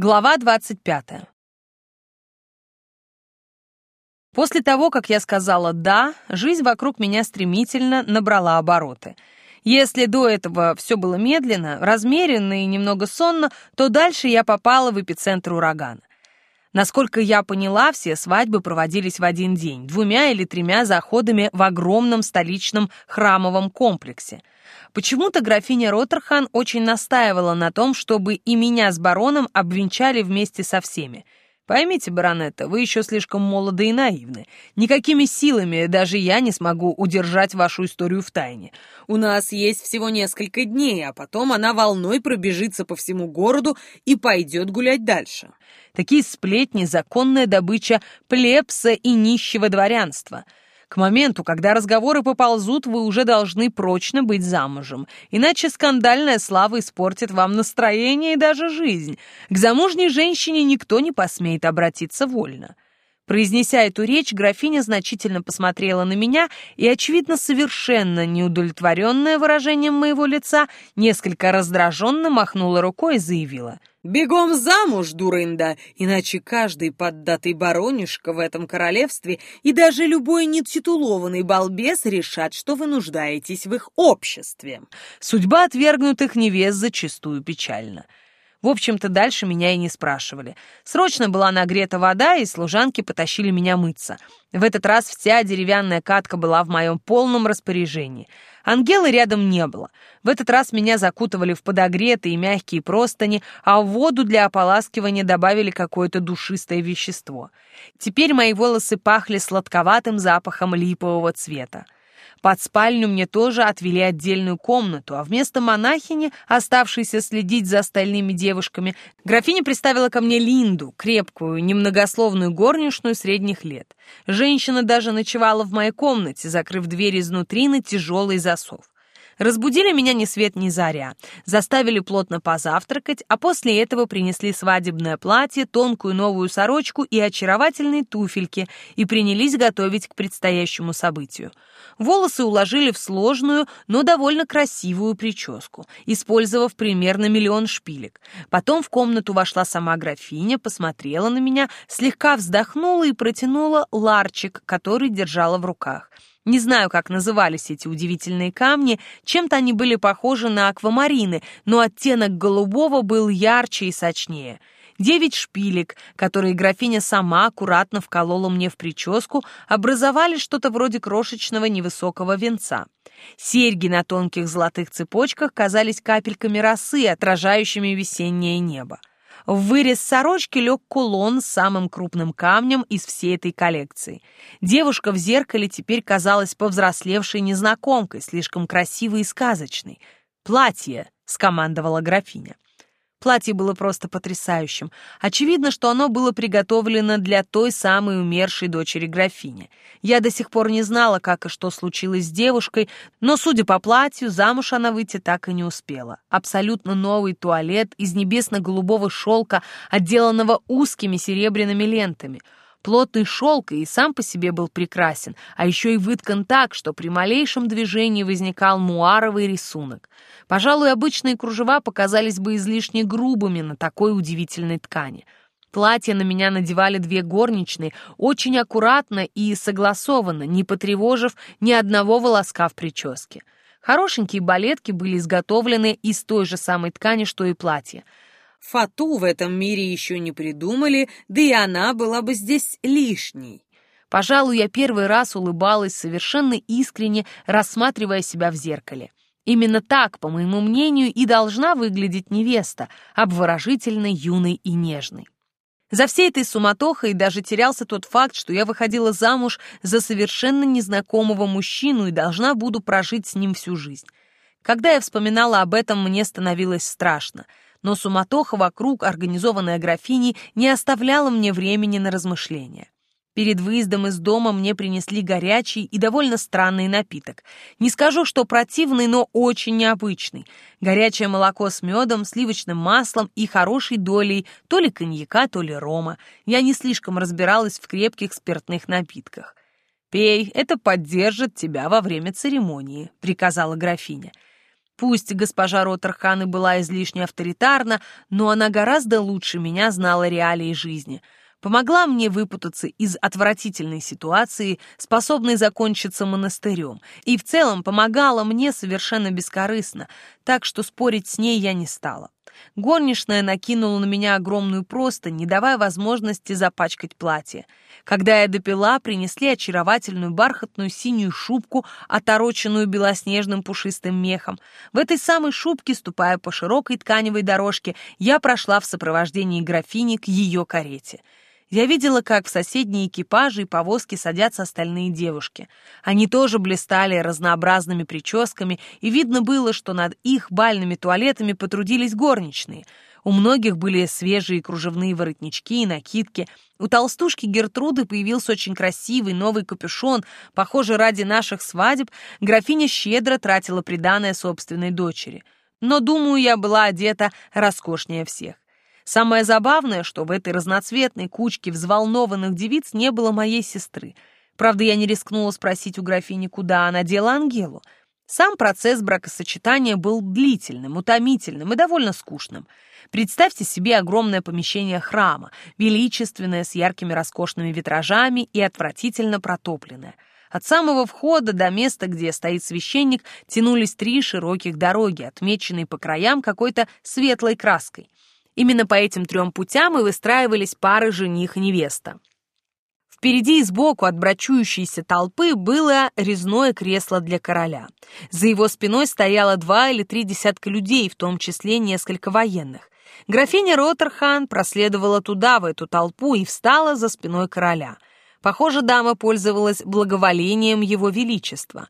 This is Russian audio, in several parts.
Глава 25. После того, как я сказала «да», жизнь вокруг меня стремительно набрала обороты. Если до этого все было медленно, размеренно и немного сонно, то дальше я попала в эпицентр урагана. Насколько я поняла, все свадьбы проводились в один день, двумя или тремя заходами в огромном столичном храмовом комплексе — Почему-то графиня Роттерхан очень настаивала на том, чтобы и меня с бароном обвенчали вместе со всеми. Поймите, баронетта, вы еще слишком молоды и наивны. Никакими силами даже я не смогу удержать вашу историю в тайне. У нас есть всего несколько дней, а потом она волной пробежится по всему городу и пойдет гулять дальше. Такие сплетни — законная добыча плебса и нищего дворянства — к моменту, когда разговоры поползут, вы уже должны прочно быть замужем, иначе скандальная слава испортит вам настроение и даже жизнь. К замужней женщине никто не посмеет обратиться вольно. Произнеся эту речь, графиня значительно посмотрела на меня и, очевидно, совершенно неудовлетворенная выражением моего лица, несколько раздраженно махнула рукой и заявила. «Бегом замуж, дурында, иначе каждый поддатый баронишка в этом королевстве и даже любой нетитулованный балбес решат, что вы нуждаетесь в их обществе». Судьба отвергнутых невест зачастую печальна. В общем-то, дальше меня и не спрашивали. Срочно была нагрета вода, и служанки потащили меня мыться. В этот раз вся деревянная катка была в моем полном распоряжении. Ангелы рядом не было. В этот раз меня закутывали в подогретые мягкие простыни, а в воду для ополаскивания добавили какое-то душистое вещество. Теперь мои волосы пахли сладковатым запахом липового цвета. Под спальню мне тоже отвели отдельную комнату, а вместо монахини, оставшейся следить за остальными девушками, графиня приставила ко мне Линду, крепкую, немногословную горничную средних лет. Женщина даже ночевала в моей комнате, закрыв дверь изнутри на тяжелый засов. Разбудили меня ни свет ни заря, заставили плотно позавтракать, а после этого принесли свадебное платье, тонкую новую сорочку и очаровательные туфельки и принялись готовить к предстоящему событию. Волосы уложили в сложную, но довольно красивую прическу, использовав примерно миллион шпилек. Потом в комнату вошла сама графиня, посмотрела на меня, слегка вздохнула и протянула ларчик, который держала в руках — не знаю, как назывались эти удивительные камни, чем-то они были похожи на аквамарины, но оттенок голубого был ярче и сочнее. Девять шпилек, которые графиня сама аккуратно вколола мне в прическу, образовали что-то вроде крошечного невысокого венца. Серьги на тонких золотых цепочках казались капельками росы, отражающими весеннее небо. В вырез сорочки лег кулон с самым крупным камнем из всей этой коллекции. Девушка в зеркале теперь казалась повзрослевшей незнакомкой, слишком красивой и сказочной. «Платье!» — скомандовала графиня. Платье было просто потрясающим. Очевидно, что оно было приготовлено для той самой умершей дочери графини. Я до сих пор не знала, как и что случилось с девушкой, но, судя по платью, замуж она выйти так и не успела. Абсолютно новый туалет из небесно-голубого шелка, отделанного узкими серебряными лентами — Плотный шелк и сам по себе был прекрасен, а еще и выткан так, что при малейшем движении возникал муаровый рисунок. Пожалуй, обычные кружева показались бы излишне грубыми на такой удивительной ткани. Платье на меня надевали две горничные, очень аккуратно и согласованно, не потревожив ни одного волоска в прическе. Хорошенькие балетки были изготовлены из той же самой ткани, что и платье — Фату в этом мире еще не придумали, да и она была бы здесь лишней. Пожалуй, я первый раз улыбалась совершенно искренне, рассматривая себя в зеркале. Именно так, по моему мнению, и должна выглядеть невеста, обворожительной, юной и нежной. За всей этой суматохой даже терялся тот факт, что я выходила замуж за совершенно незнакомого мужчину и должна буду прожить с ним всю жизнь. Когда я вспоминала об этом, мне становилось страшно — но суматоха вокруг, организованная графиней, не оставляла мне времени на размышления. Перед выездом из дома мне принесли горячий и довольно странный напиток. Не скажу, что противный, но очень необычный. Горячее молоко с медом, сливочным маслом и хорошей долей то ли коньяка, то ли рома. Я не слишком разбиралась в крепких спиртных напитках. «Пей, это поддержит тебя во время церемонии», — приказала графиня. Пусть госпожа Роттерхан и была излишне авторитарна, но она гораздо лучше меня знала реалии жизни — помогла мне выпутаться из отвратительной ситуации, способной закончиться монастырем, и в целом помогала мне совершенно бескорыстно, так что спорить с ней я не стала. Горничная накинула на меня огромную простынь, не давая возможности запачкать платье. Когда я допила, принесли очаровательную бархатную синюю шубку, отороченную белоснежным пушистым мехом. В этой самой шубке, ступая по широкой тканевой дорожке, я прошла в сопровождении графини к ее карете. Я видела, как в соседние экипажи и повозки садятся остальные девушки. Они тоже блистали разнообразными прическами, и видно было, что над их бальными туалетами потрудились горничные. У многих были свежие кружевные воротнички и накидки. У толстушки Гертруды появился очень красивый новый капюшон. Похоже, ради наших свадеб графиня щедро тратила приданое собственной дочери. Но, думаю, я была одета роскошнее всех. Самое забавное, что в этой разноцветной кучке взволнованных девиц не было моей сестры. Правда, я не рискнула спросить у графини, куда она дела Ангелу. Сам процесс бракосочетания был длительным, утомительным и довольно скучным. Представьте себе огромное помещение храма, величественное, с яркими роскошными витражами и отвратительно протопленное. От самого входа до места, где стоит священник, тянулись три широких дороги, отмеченные по краям какой-то светлой краской. Именно по этим трем путям и выстраивались пары жених и невеста. Впереди и сбоку от брачующейся толпы было резное кресло для короля. За его спиной стояло два или три десятка людей, в том числе несколько военных. Графиня Роттерхан проследовала туда, в эту толпу, и встала за спиной короля. Похоже, дама пользовалась благоволением его величества.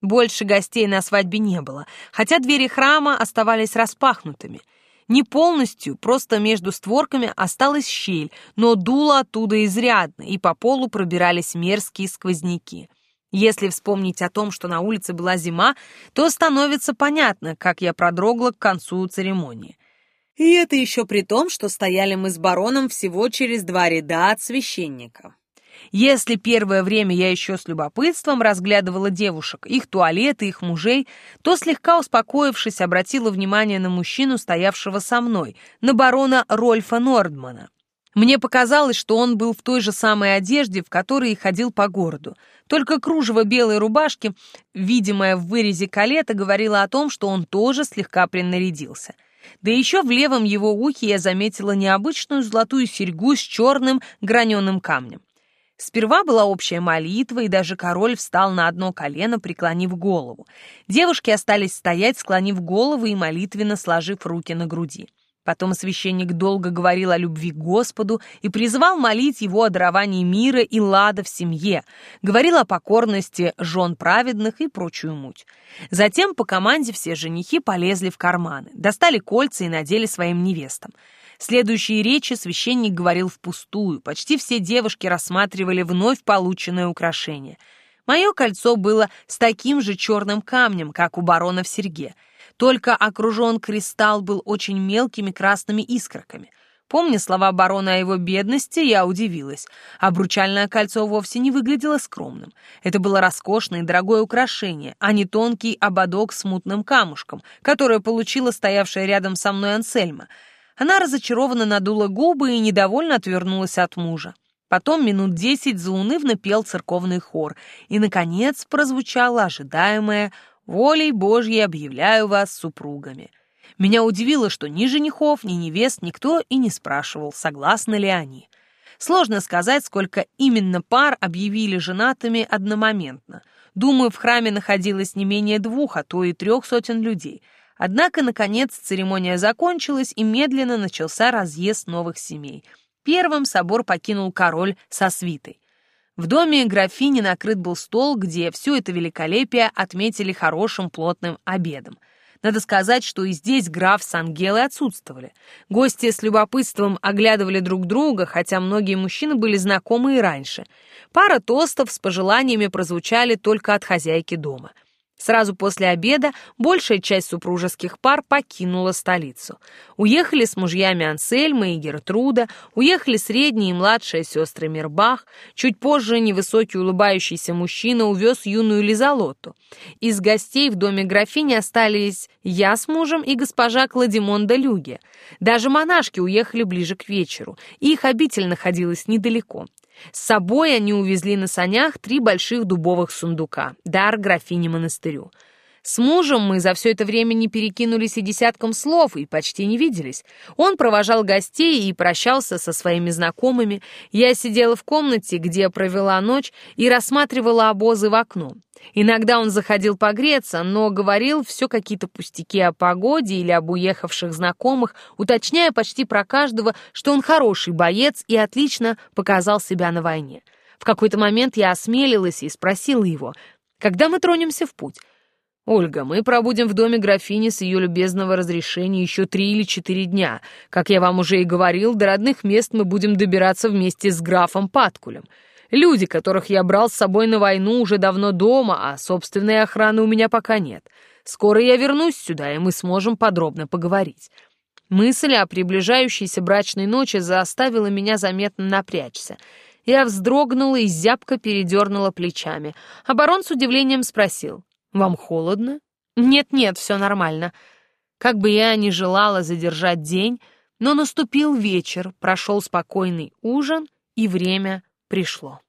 Больше гостей на свадьбе не было, хотя двери храма оставались распахнутыми — не полностью, просто между створками осталась щель, но дуло оттуда изрядно, и по полу пробирались мерзкие сквозняки. Если вспомнить о том, что на улице была зима, то становится понятно, как я продрогла к концу церемонии. И это еще при том, что стояли мы с бароном всего через два ряда от священника. Если первое время я еще с любопытством разглядывала девушек, их туалеты, их мужей, то, слегка успокоившись, обратила внимание на мужчину, стоявшего со мной, на барона Рольфа Нордмана. Мне показалось, что он был в той же самой одежде, в которой и ходил по городу. Только кружево белой рубашки, видимое в вырезе калета, говорило о том, что он тоже слегка принарядился. Да еще в левом его ухе я заметила необычную золотую серьгу с черным граненым камнем. Сперва была общая молитва, и даже король встал на одно колено, преклонив голову. Девушки остались стоять, склонив головы и молитвенно сложив руки на груди. Потом священник долго говорил о любви к Господу и призывал молить его о даровании мира и лада в семье, говорил о покорности жен праведных и прочую муть. Затем по команде все женихи полезли в карманы, достали кольца и надели своим невестам. Следующие речи священник говорил впустую. Почти все девушки рассматривали вновь полученное украшение. Мое кольцо было с таким же черным камнем, как у барона в серьге. Только окружен кристалл был очень мелкими красными искорками. Помня слова барона о его бедности, я удивилась. Обручальное кольцо вовсе не выглядело скромным. Это было роскошное и дорогое украшение, а не тонкий ободок с мутным камушком, которое получила стоявшая рядом со мной Ансельма — она разочарованно надула губы и недовольно отвернулась от мужа. Потом минут десять заунывно пел церковный хор, и, наконец, прозвучало ожидаемое «Волей Божьей объявляю вас супругами». Меня удивило, что ни женихов, ни невест никто и не спрашивал, согласны ли они. Сложно сказать, сколько именно пар объявили женатыми одномоментно. Думаю, в храме находилось не менее двух, а то и трех сотен людей — Однако, наконец, церемония закончилась, и медленно начался разъезд новых семей. Первым собор покинул король со свитой. В доме графини накрыт был стол, где все это великолепие отметили хорошим плотным обедом. Надо сказать, что и здесь граф с Ангелой отсутствовали. Гости с любопытством оглядывали друг друга, хотя многие мужчины были знакомы и раньше. Пара тостов с пожеланиями прозвучали только от хозяйки дома — Сразу после обеда большая часть супружеских пар покинула столицу. Уехали с мужьями Ансельма и Гертруда, уехали средняя и младшая сестры Мирбах, чуть позже невысокий улыбающийся мужчина увез юную Лизалоту. Из гостей в доме графини остались я с мужем и госпожа Кладимонда Люге. Даже монашки уехали ближе к вечеру, и их обитель находилась недалеко. С собой они увезли на санях три больших дубовых сундука, дар графини монастырю. С мужем мы за все это время не перекинулись и десятком слов, и почти не виделись. Он провожал гостей и прощался со своими знакомыми. Я сидела в комнате, где провела ночь, и рассматривала обозы в окно. Иногда он заходил погреться, но говорил все какие-то пустяки о погоде или об уехавших знакомых, уточняя почти про каждого, что он хороший боец и отлично показал себя на войне. В какой-то момент я осмелилась и спросила его, когда мы тронемся в путь. «Ольга, мы пробудем в доме графини с ее любезного разрешения еще три или четыре дня. Как я вам уже и говорил, до родных мест мы будем добираться вместе с графом Паткулем. Люди, которых я брал с собой на войну, уже давно дома, а собственной охраны у меня пока нет. Скоро я вернусь сюда, и мы сможем подробно поговорить». Мысль о приближающейся брачной ночи заставила меня заметно напрячься. Я вздрогнула и зябко передернула плечами. А барон с удивлением спросил. Вам холодно? Нет-нет, все нормально. Как бы я ни желала задержать день, но наступил вечер, прошел спокойный ужин, и время пришло.